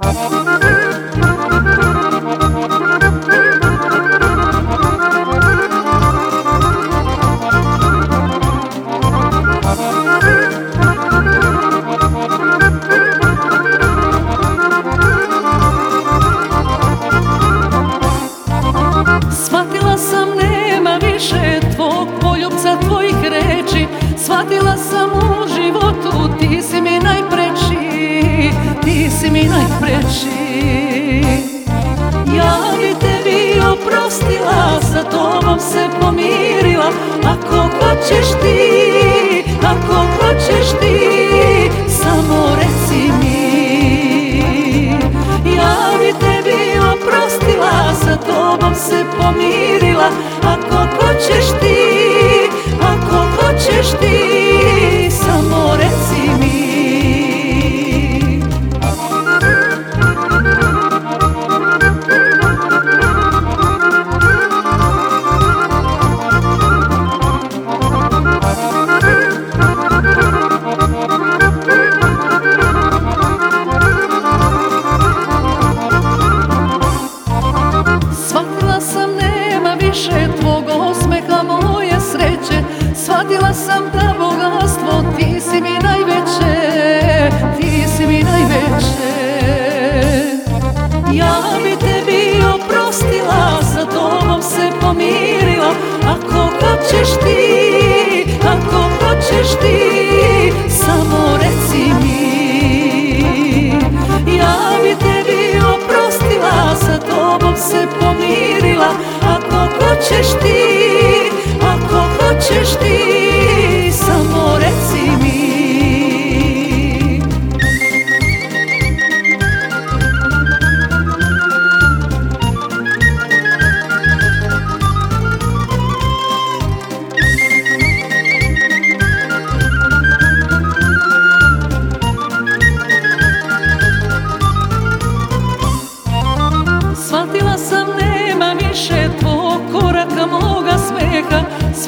Shvatila sam nema više tvog poljubca, tvojih reči. Shvatila sam u životu ti si mi si mi najpreči. Ja bi tebi oprostila, sa tobom se pomirila. Ako hoćeš ti, ako hoćeš ti, samo reci mi. Ja bi tebi oprostila, sa tobom se pomirila. Ako hoćeš više tvog osmeha moje sreće. Shvatila sam da bogatstvo ti si mi najveće Ti si mi najveće. Ja bi tebi oprostila Sa tobom se pomirila. Ako hoćeš ti Ako hoćeš ti Samo reci mi. Ja bi tebi oprostila Sa tobom se pomirila hoćeš ti Ako hoćeš ti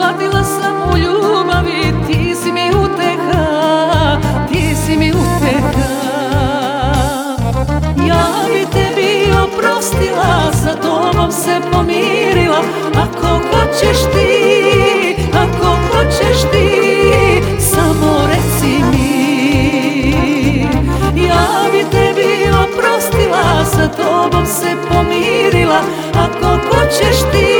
shvatila sam u ljubavi Ti si mi uteha, ti si mi uteha. Ja bi tebi oprostila, sa tobom se pomirila. Ako hoćeš ti, ako hoćeš ti Samo reci mi. Ja bi tebi oprostila, sa tobom se pomirila. Ako hoćeš ti